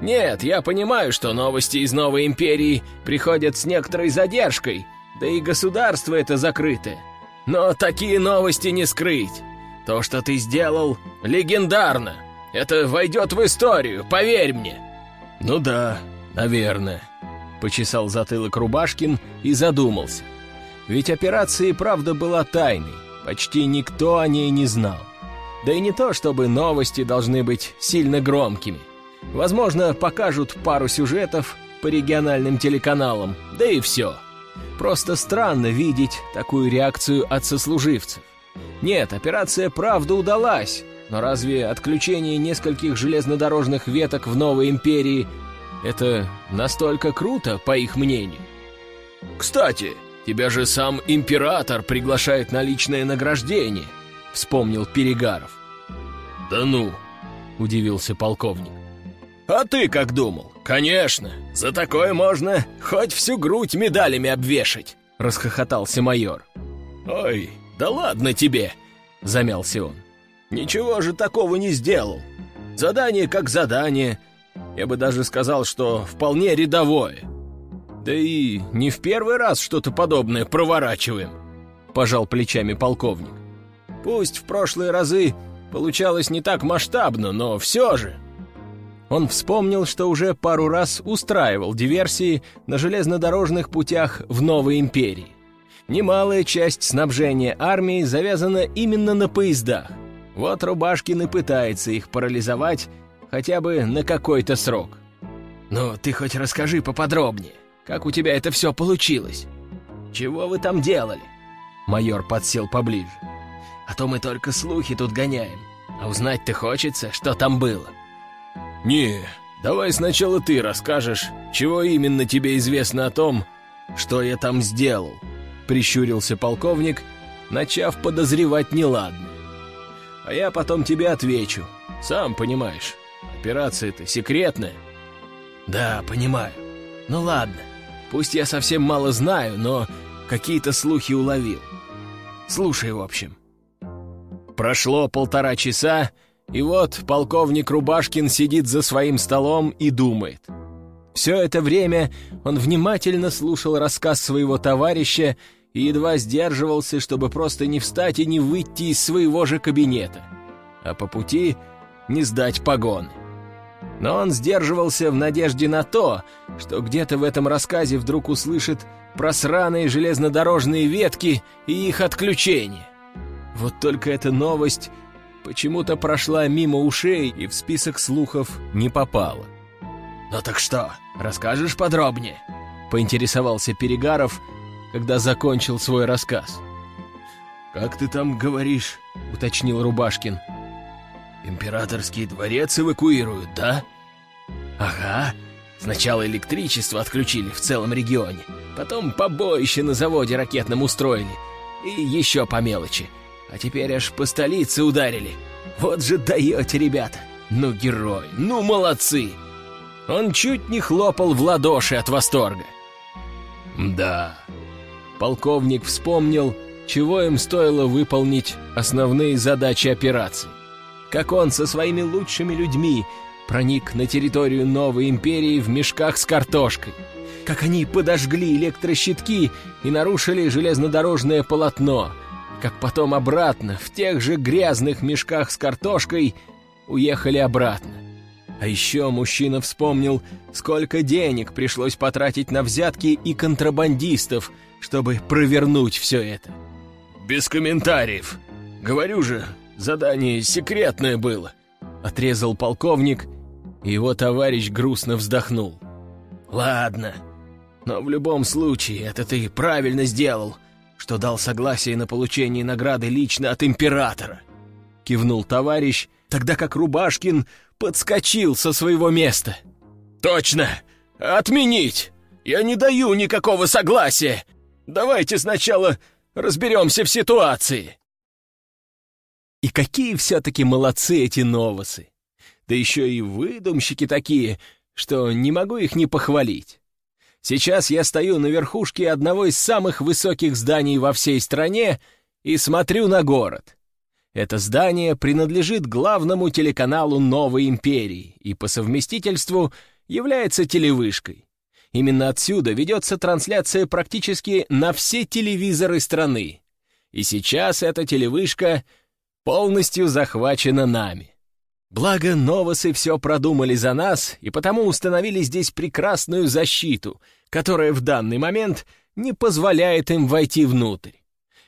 «Нет, я понимаю, что новости из Новой Империи приходят с некоторой задержкой, да и государство это закрытое. Но такие новости не скрыть. То, что ты сделал, легендарно. Это войдет в историю, поверь мне». «Ну да, наверное», — почесал затылок Рубашкин и задумался. Ведь операция и правда была тайной, почти никто о ней не знал. Да и не то, чтобы новости должны быть сильно громкими. Возможно, покажут пару сюжетов по региональным телеканалам, да и все. Просто странно видеть такую реакцию от сослуживцев. Нет, операция правда удалась, но разве отключение нескольких железнодорожных веток в новой империи — это настолько круто, по их мнению? «Кстати, тебя же сам император приглашает на личное награждение», — вспомнил Перегаров. «Да ну!» — удивился полковник. «А ты как думал? Конечно, за такое можно хоть всю грудь медалями обвешать!» — расхохотался майор. «Ой, да ладно тебе!» — замялся он. «Ничего же такого не сделал. Задание как задание. Я бы даже сказал, что вполне рядовое. Да и не в первый раз что-то подобное проворачиваем», — пожал плечами полковник. «Пусть в прошлые разы получалось не так масштабно, но все же...» Он вспомнил, что уже пару раз устраивал диверсии на железнодорожных путях в Новой Империи. Немалая часть снабжения армии завязана именно на поездах. Вот Рубашкин и пытается их парализовать хотя бы на какой-то срок. «Ну, ты хоть расскажи поподробнее, как у тебя это все получилось? Чего вы там делали?» Майор подсел поближе. «А то мы только слухи тут гоняем, а узнать-то хочется, что там было». «Не, давай сначала ты расскажешь, чего именно тебе известно о том, что я там сделал», — прищурился полковник, начав подозревать неладно. «А я потом тебе отвечу. Сам понимаешь, операция-то секретная». «Да, понимаю. Ну ладно, пусть я совсем мало знаю, но какие-то слухи уловил. Слушай, в общем». Прошло полтора часа, и вот полковник Рубашкин сидит за своим столом и думает. Все это время он внимательно слушал рассказ своего товарища и едва сдерживался, чтобы просто не встать и не выйти из своего же кабинета, а по пути не сдать погоны. Но он сдерживался в надежде на то, что где-то в этом рассказе вдруг услышит про сраные железнодорожные ветки и их отключение. Вот только эта новость почему-то прошла мимо ушей и в список слухов не попала. «Ну так что, расскажешь подробнее?» — поинтересовался Перегаров, когда закончил свой рассказ. «Как ты там говоришь?» — уточнил Рубашкин. «Императорский дворец эвакуируют, да?» Ага. Сначала электричество отключили в целом регионе, потом побоище на заводе ракетном устроили, и еще по мелочи. А теперь аж по столице ударили. Вот же даете, ребята. Ну, герой, ну, молодцы. Он чуть не хлопал в ладоши от восторга. Да. Полковник вспомнил, чего им стоило выполнить основные задачи операции. Как он со своими лучшими людьми проник на территорию новой империи в мешках с картошкой. Как они подожгли электрощитки и нарушили железнодорожное полотно. Как потом обратно, в тех же грязных мешках с картошкой, уехали обратно. А еще мужчина вспомнил, сколько денег пришлось потратить на взятки и контрабандистов, чтобы провернуть все это. «Без комментариев. Говорю же, задание секретное было», — отрезал полковник, и его товарищ грустно вздохнул. «Ладно, но в любом случае это ты правильно сделал, что дал согласие на получение награды лично от императора», — кивнул товарищ, тогда как Рубашкин подскочил со своего места. «Точно! Отменить! Я не даю никакого согласия! Давайте сначала разберемся в ситуации!» И какие все-таки молодцы эти новосы! Да еще и выдумщики такие, что не могу их не похвалить. Сейчас я стою на верхушке одного из самых высоких зданий во всей стране и смотрю на город. Это здание принадлежит главному телеканалу Новой Империи и по совместительству является телевышкой. Именно отсюда ведется трансляция практически на все телевизоры страны. И сейчас эта телевышка полностью захвачена нами. Благо, новосы все продумали за нас и потому установили здесь прекрасную защиту, которая в данный момент не позволяет им войти внутрь.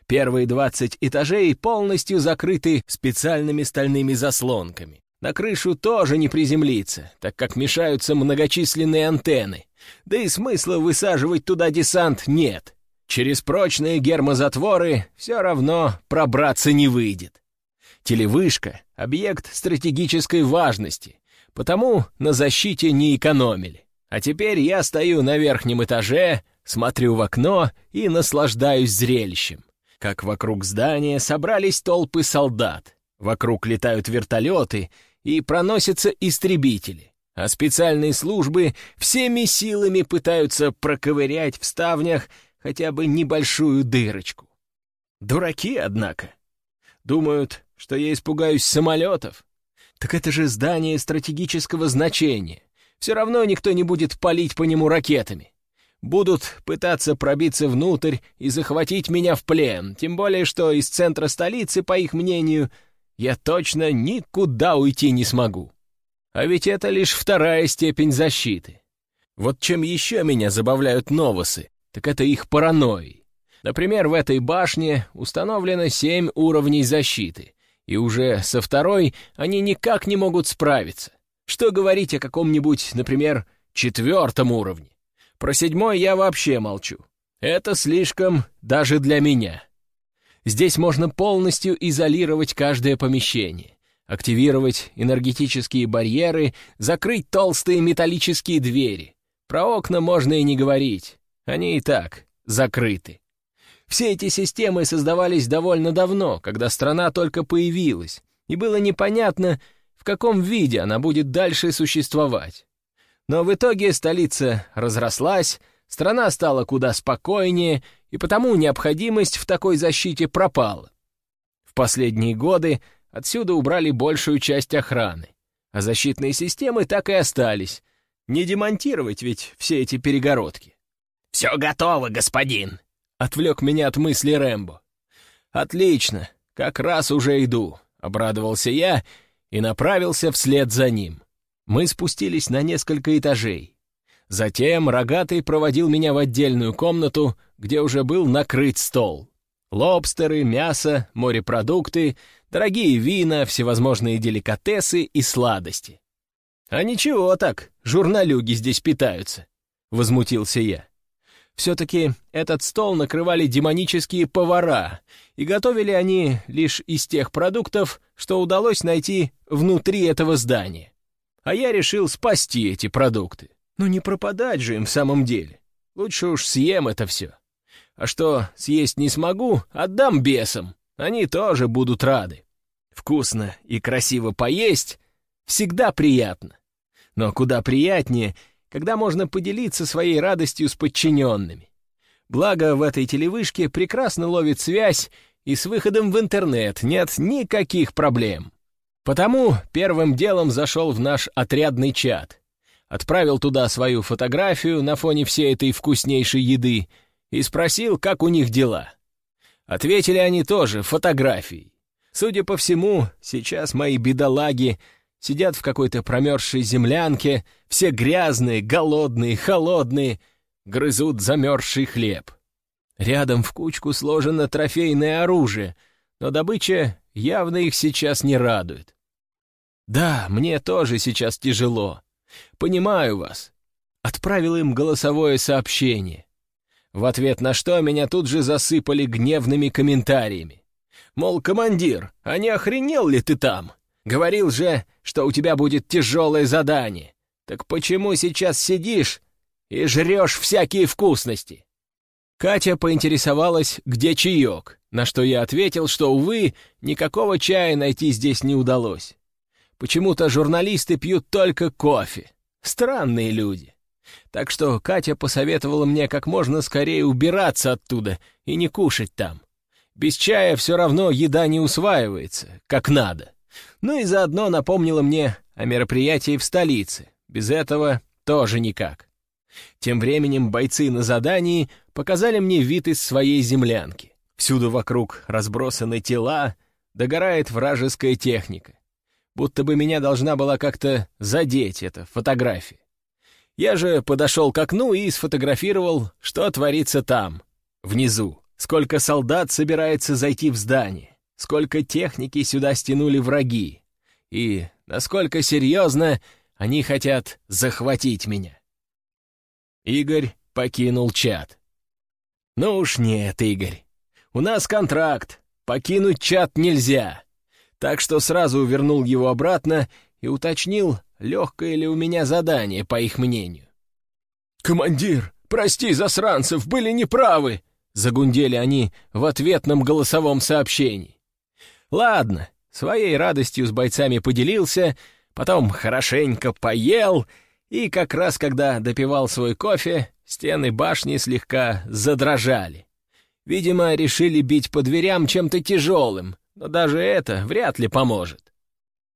Первые 20 этажей полностью закрыты специальными стальными заслонками. На крышу тоже не приземлиться, так как мешаются многочисленные антенны. Да и смысла высаживать туда десант нет. Через прочные гермозатворы все равно пробраться не выйдет. Телевышка — объект стратегической важности, потому на защите не экономили. А теперь я стою на верхнем этаже, смотрю в окно и наслаждаюсь зрелищем как вокруг здания собрались толпы солдат. Вокруг летают вертолеты и проносятся истребители, а специальные службы всеми силами пытаются проковырять в ставнях хотя бы небольшую дырочку. Дураки, однако. Думают, что я испугаюсь самолетов. Так это же здание стратегического значения. Все равно никто не будет палить по нему ракетами будут пытаться пробиться внутрь и захватить меня в плен, тем более что из центра столицы, по их мнению, я точно никуда уйти не смогу. А ведь это лишь вторая степень защиты. Вот чем еще меня забавляют новосы, так это их паранойи. Например, в этой башне установлено семь уровней защиты, и уже со второй они никак не могут справиться. Что говорить о каком-нибудь, например, четвертом уровне? Про седьмой я вообще молчу. Это слишком даже для меня. Здесь можно полностью изолировать каждое помещение, активировать энергетические барьеры, закрыть толстые металлические двери. Про окна можно и не говорить. Они и так закрыты. Все эти системы создавались довольно давно, когда страна только появилась, и было непонятно, в каком виде она будет дальше существовать. Но в итоге столица разрослась, страна стала куда спокойнее, и потому необходимость в такой защите пропала. В последние годы отсюда убрали большую часть охраны, а защитные системы так и остались. Не демонтировать ведь все эти перегородки. «Все готово, господин!» — отвлек меня от мысли Рэмбо. «Отлично, как раз уже иду», — обрадовался я и направился вслед за ним. Мы спустились на несколько этажей. Затем Рогатый проводил меня в отдельную комнату, где уже был накрыт стол. Лобстеры, мясо, морепродукты, дорогие вина, всевозможные деликатесы и сладости. «А ничего так, журналюги здесь питаются», — возмутился я. Все-таки этот стол накрывали демонические повара, и готовили они лишь из тех продуктов, что удалось найти внутри этого здания. А я решил спасти эти продукты. Ну не пропадать же им в самом деле. Лучше уж съем это все. А что съесть не смогу, отдам бесам. Они тоже будут рады. Вкусно и красиво поесть всегда приятно. Но куда приятнее, когда можно поделиться своей радостью с подчиненными. Благо, в этой телевышке прекрасно ловит связь, и с выходом в интернет нет никаких проблем. Потому первым делом зашел в наш отрядный чат. Отправил туда свою фотографию на фоне всей этой вкуснейшей еды и спросил, как у них дела. Ответили они тоже фотографией. Судя по всему, сейчас мои бедолаги сидят в какой-то промерзшей землянке, все грязные, голодные, холодные, грызут замерзший хлеб. Рядом в кучку сложено трофейное оружие, но добыча явно их сейчас не радует. Да, мне тоже сейчас тяжело. Понимаю вас. Отправил им голосовое сообщение. В ответ на что меня тут же засыпали гневными комментариями. Мол, командир, а не охренел ли ты там? Говорил же, что у тебя будет тяжелое задание. Так почему сейчас сидишь и жрешь всякие вкусности? Катя поинтересовалась, где чаек, на что я ответил, что, увы, никакого чая найти здесь не удалось. Почему-то журналисты пьют только кофе. Странные люди. Так что Катя посоветовала мне как можно скорее убираться оттуда и не кушать там. Без чая все равно еда не усваивается, как надо. Ну и заодно напомнила мне о мероприятии в столице. Без этого тоже никак. Тем временем бойцы на задании показали мне вид из своей землянки. Всюду вокруг разбросаны тела, догорает вражеская техника будто бы меня должна была как-то задеть эта фотография. Я же подошел к окну и сфотографировал, что творится там, внизу. Сколько солдат собирается зайти в здание, сколько техники сюда стянули враги, и насколько серьезно они хотят захватить меня. Игорь покинул чат. «Ну уж нет, Игорь. У нас контракт. Покинуть чат нельзя так что сразу вернул его обратно и уточнил, легкое ли у меня задание, по их мнению. «Командир, прости, засранцев, были неправы!» — загундели они в ответном голосовом сообщении. «Ладно, своей радостью с бойцами поделился, потом хорошенько поел, и как раз когда допивал свой кофе, стены башни слегка задрожали. Видимо, решили бить по дверям чем-то тяжелым, но даже это вряд ли поможет.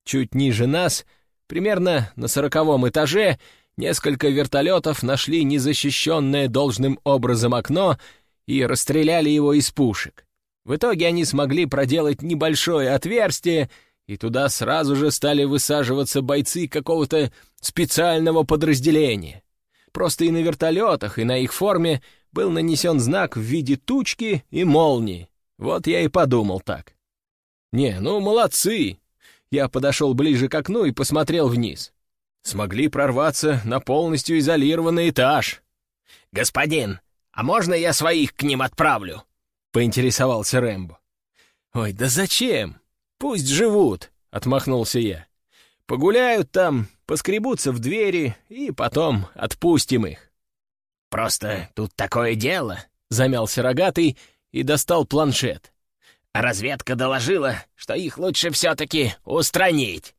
Чуть ниже нас, примерно на сороковом этаже, несколько вертолетов нашли незащищенное должным образом окно и расстреляли его из пушек. В итоге они смогли проделать небольшое отверстие, и туда сразу же стали высаживаться бойцы какого-то специального подразделения. Просто и на вертолетах, и на их форме был нанесен знак в виде тучки и молнии. Вот я и подумал так. «Не, ну молодцы!» Я подошел ближе к окну и посмотрел вниз. Смогли прорваться на полностью изолированный этаж. «Господин, а можно я своих к ним отправлю?» — поинтересовался Рэмбо. «Ой, да зачем? Пусть живут!» — отмахнулся я. «Погуляют там, поскребутся в двери, и потом отпустим их». «Просто тут такое дело», — замялся рогатый и достал планшет. Разведка доложила, что их лучше все-таки устранить.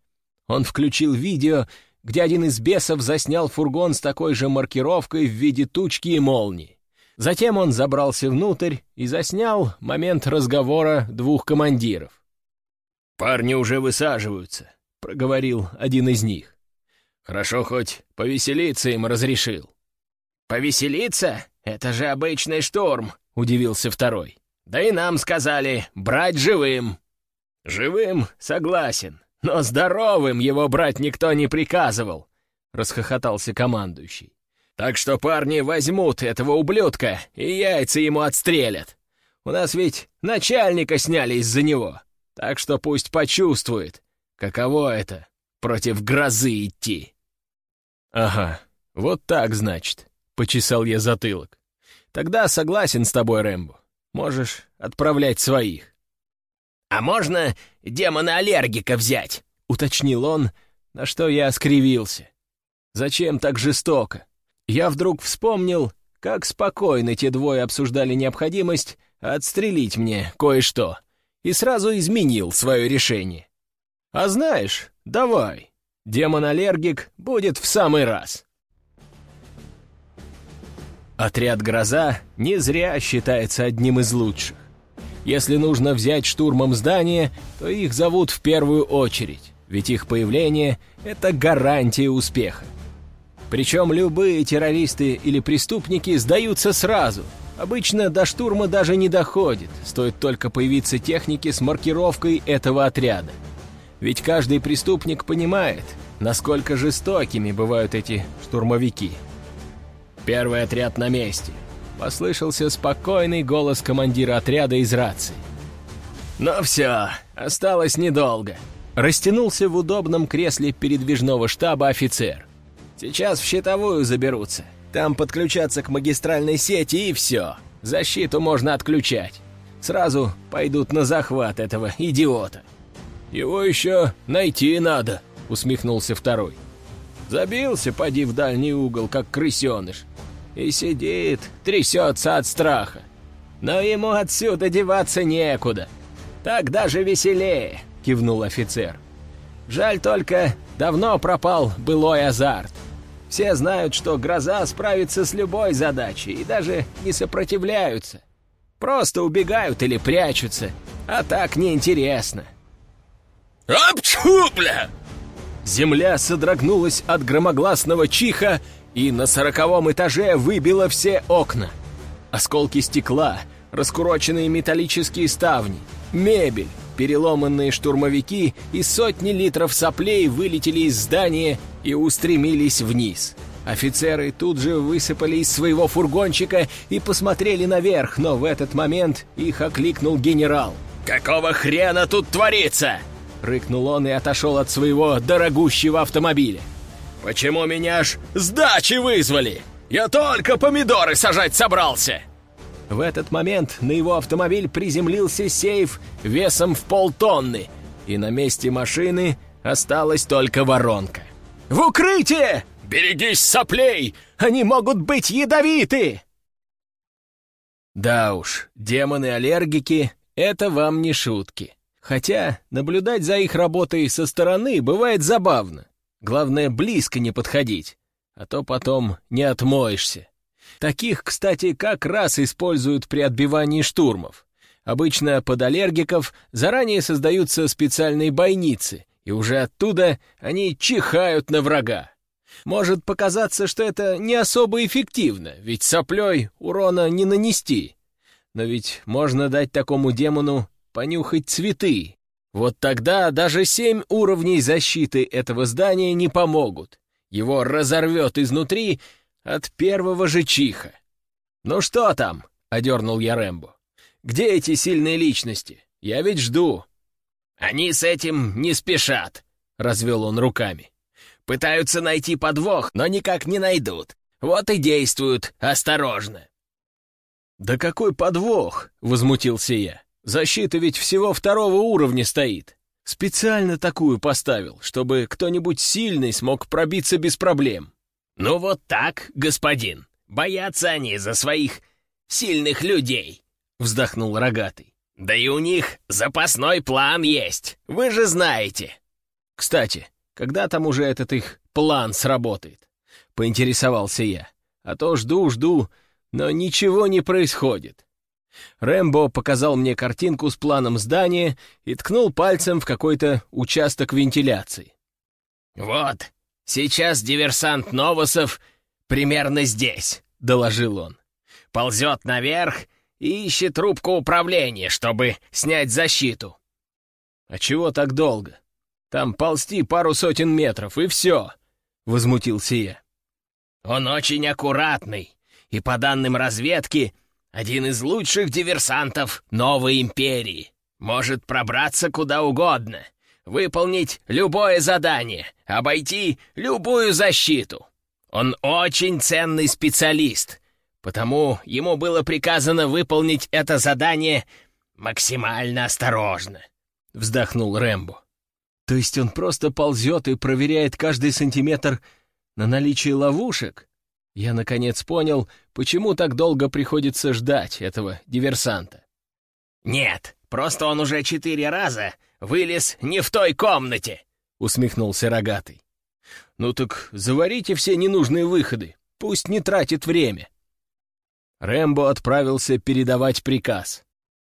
Он включил видео, где один из бесов заснял фургон с такой же маркировкой в виде тучки и молнии. Затем он забрался внутрь и заснял момент разговора двух командиров. «Парни уже высаживаются», — проговорил один из них. «Хорошо хоть повеселиться им разрешил». «Повеселиться? Это же обычный шторм», — удивился второй. Да и нам сказали брать живым. Живым согласен, но здоровым его брать никто не приказывал, расхохотался командующий. Так что парни возьмут этого ублюдка и яйца ему отстрелят. У нас ведь начальника сняли из-за него, так что пусть почувствует, каково это против грозы идти. Ага, вот так, значит, почесал я затылок. Тогда согласен с тобой, Рэмбо. Можешь отправлять своих». «А можно демона-аллергика взять?» — уточнил он, на что я скривился. Зачем так жестоко? Я вдруг вспомнил, как спокойно те двое обсуждали необходимость отстрелить мне кое-что, и сразу изменил свое решение. А знаешь, давай, демон-аллергик будет в самый раз. Отряд «Гроза» не зря считается одним из лучших. Если нужно взять штурмом здание, то их зовут в первую очередь, ведь их появление — это гарантия успеха. Причем любые террористы или преступники сдаются сразу. Обычно до штурма даже не доходит, стоит только появиться техники с маркировкой этого отряда. Ведь каждый преступник понимает, насколько жестокими бывают эти штурмовики. «Первый отряд на месте», — послышался спокойный голос командира отряда из рации. «Ну все, осталось недолго», — растянулся в удобном кресле передвижного штаба офицер. «Сейчас в щитовую заберутся, там подключаться к магистральной сети и все. Защиту можно отключать. Сразу пойдут на захват этого идиота». «Его еще найти надо», — усмехнулся второй. Забился, поди в дальний угол, как крысеныш. И сидит, трясется от страха. Но ему отсюда деваться некуда. Так даже веселее, кивнул офицер. Жаль только, давно пропал былой азарт. Все знают, что гроза справится с любой задачей и даже не сопротивляются. Просто убегают или прячутся, а так неинтересно. «Апчу, бля!» Земля содрогнулась от громогласного чиха и на сороковом этаже выбило все окна. Осколки стекла, раскуроченные металлические ставни, мебель, переломанные штурмовики и сотни литров соплей вылетели из здания и устремились вниз. Офицеры тут же высыпали из своего фургончика и посмотрели наверх, но в этот момент их окликнул генерал. «Какого хрена тут творится?» — рыкнул он и отошел от своего дорогущего автомобиля. «Почему меня аж с дачи вызвали? Я только помидоры сажать собрался!» В этот момент на его автомобиль приземлился сейф весом в полтонны, и на месте машины осталась только воронка. «В укрытие! Берегись соплей! Они могут быть ядовиты!» Да уж, демоны-аллергики — это вам не шутки. Хотя наблюдать за их работой со стороны бывает забавно. Главное, близко не подходить, а то потом не отмоешься. Таких, кстати, как раз используют при отбивании штурмов. Обычно под аллергиков заранее создаются специальные бойницы, и уже оттуда они чихают на врага. Может показаться, что это не особо эффективно, ведь соплей урона не нанести. Но ведь можно дать такому демону понюхать цветы. Вот тогда даже семь уровней защиты этого здания не помогут. Его разорвет изнутри от первого же чиха. «Ну что там?» — одернул я Рэмбо. «Где эти сильные личности? Я ведь жду». «Они с этим не спешат», — развел он руками. «Пытаются найти подвох, но никак не найдут. Вот и действуют осторожно». «Да какой подвох?» — возмутился я. Защита ведь всего второго уровня стоит. Специально такую поставил, чтобы кто-нибудь сильный смог пробиться без проблем. Ну вот так, господин. Боятся они за своих сильных людей, вздохнул рогатый. Да и у них запасной план есть, вы же знаете. Кстати, когда там уже этот их план сработает? Поинтересовался я. А то жду-жду, но ничего не происходит. Рэмбо показал мне картинку с планом здания и ткнул пальцем в какой-то участок вентиляции. «Вот, сейчас диверсант Новосов примерно здесь», — доложил он. «Ползет наверх и ищет трубку управления, чтобы снять защиту». «А чего так долго? Там ползти пару сотен метров, и все», — возмутился я. «Он очень аккуратный, и по данным разведки один из лучших диверсантов новой империи. Может пробраться куда угодно, выполнить любое задание, обойти любую защиту. Он очень ценный специалист, потому ему было приказано выполнить это задание максимально осторожно», — вздохнул Рэмбо. То есть он просто ползет и проверяет каждый сантиметр на наличие ловушек? Я, наконец, понял, почему так долго приходится ждать этого диверсанта. «Нет, просто он уже четыре раза вылез не в той комнате», — усмехнулся рогатый. «Ну так заварите все ненужные выходы, пусть не тратит время». Рэмбо отправился передавать приказ.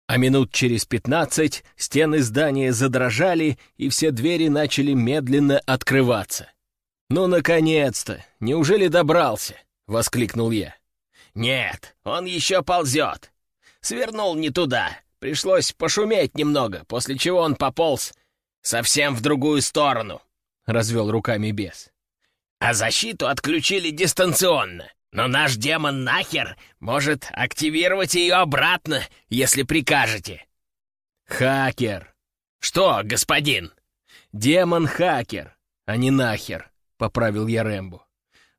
А минут через пятнадцать стены здания задрожали, и все двери начали медленно открываться. «Ну, наконец-то! Неужели добрался?» — воскликнул я. «Нет, он еще ползет. Свернул не туда. Пришлось пошуметь немного, после чего он пополз совсем в другую сторону», — развел руками бес. «А защиту отключили дистанционно. Но наш демон нахер может активировать ее обратно, если прикажете». «Хакер!» «Что, господин?» «Демон-хакер, а не нахер», — поправил я Рэмбу.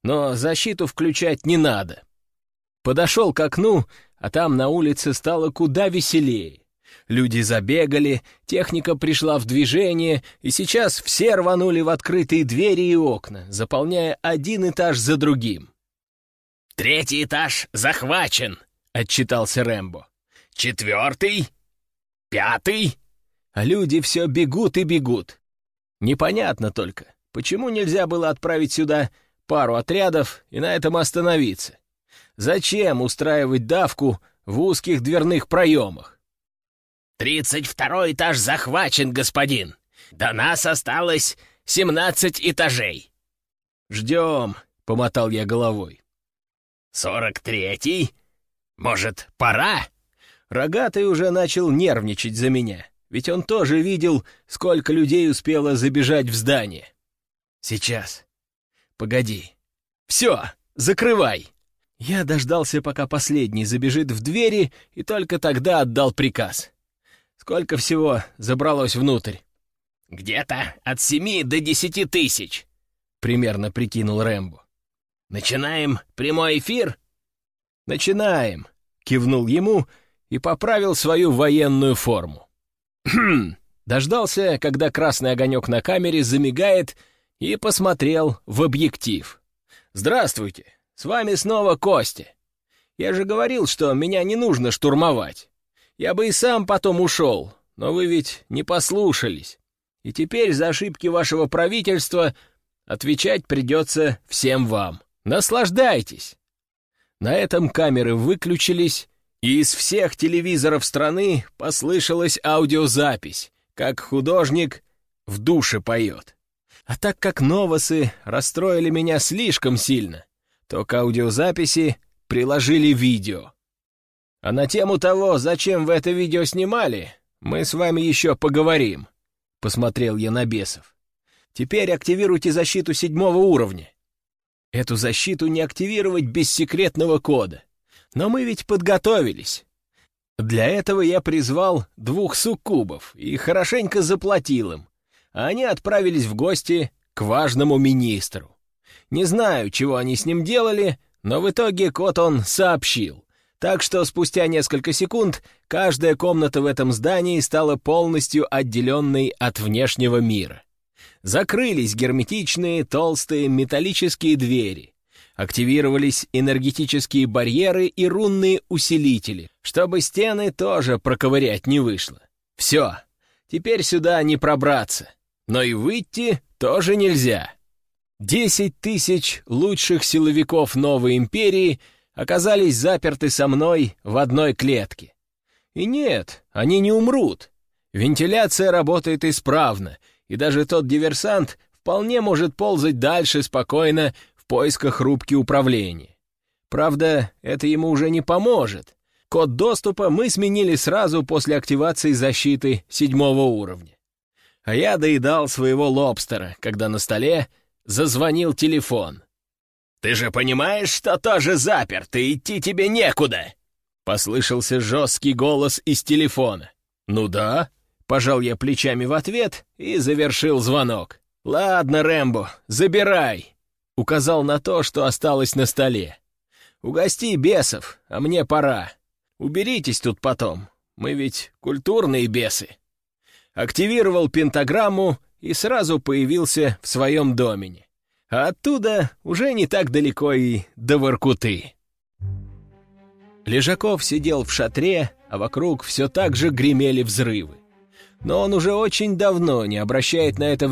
«Но защиту включать не надо». Подошел к окну, а там на улице стало куда веселее. Люди забегали, техника пришла в движение, и сейчас все рванули в открытые двери и окна, заполняя один этаж за другим. «Третий этаж захвачен», — отчитался Рэмбо. «Четвертый? Пятый?» А люди все бегут и бегут. Непонятно только, почему нельзя было отправить сюда пару отрядов и на этом остановиться? Зачем устраивать давку в узких дверных проемах? «Тридцать второй этаж захвачен, господин. До нас осталось семнадцать этажей». «Ждем», — помотал я головой. «Сорок третий? Может, пора?» Рогатый уже начал нервничать за меня, ведь он тоже видел, сколько людей успело забежать в здание. «Сейчас. Погоди. Все, закрывай!» Я дождался, пока последний забежит в двери, и только тогда отдал приказ. Сколько всего забралось внутрь? «Где-то от семи до десяти тысяч», — примерно прикинул Рэмбо. «Начинаем прямой эфир?» «Начинаем», — кивнул ему и поправил свою военную форму. «Хм!» Дождался, когда красный огонек на камере замигает, и посмотрел в объектив. «Здравствуйте, с вами снова Костя. Я же говорил, что меня не нужно штурмовать. Я бы и сам потом ушел, но вы ведь не послушались. И теперь за ошибки вашего правительства отвечать придется всем вам. Наслаждайтесь!» На этом камеры выключились, и из всех телевизоров страны послышалась аудиозапись, как художник в душе поет. А так как новосы расстроили меня слишком сильно, то к аудиозаписи приложили видео. А на тему того, зачем вы это видео снимали, мы с вами еще поговорим, — посмотрел я на бесов. Теперь активируйте защиту седьмого уровня. Эту защиту не активировать без секретного кода. Но мы ведь подготовились. Для этого я призвал двух суккубов и хорошенько заплатил им. А они отправились в гости к важному министру. Не знаю, чего они с ним делали, но в итоге код он сообщил. Так что спустя несколько секунд каждая комната в этом здании стала полностью отделенной от внешнего мира. Закрылись герметичные толстые металлические двери. Активировались энергетические барьеры и рунные усилители, чтобы стены тоже проковырять не вышло. Все, теперь сюда не пробраться. Но и выйти тоже нельзя. Десять тысяч лучших силовиков новой империи оказались заперты со мной в одной клетке. И нет, они не умрут. Вентиляция работает исправно, и даже тот диверсант вполне может ползать дальше спокойно в поисках рубки управления. Правда, это ему уже не поможет. Код доступа мы сменили сразу после активации защиты седьмого уровня. А я доедал своего лобстера, когда на столе зазвонил телефон. «Ты же понимаешь, что тоже заперт, и идти тебе некуда!» Послышался жесткий голос из телефона. «Ну да», Пожал я плечами в ответ и завершил звонок. «Ладно, Рэмбо, забирай!» Указал на то, что осталось на столе. «Угости бесов, а мне пора. Уберитесь тут потом, мы ведь культурные бесы». Активировал пентаграмму и сразу появился в своем домене. А оттуда уже не так далеко и до Воркуты. Лежаков сидел в шатре, а вокруг все так же гремели взрывы. Но он уже очень давно не обращает на это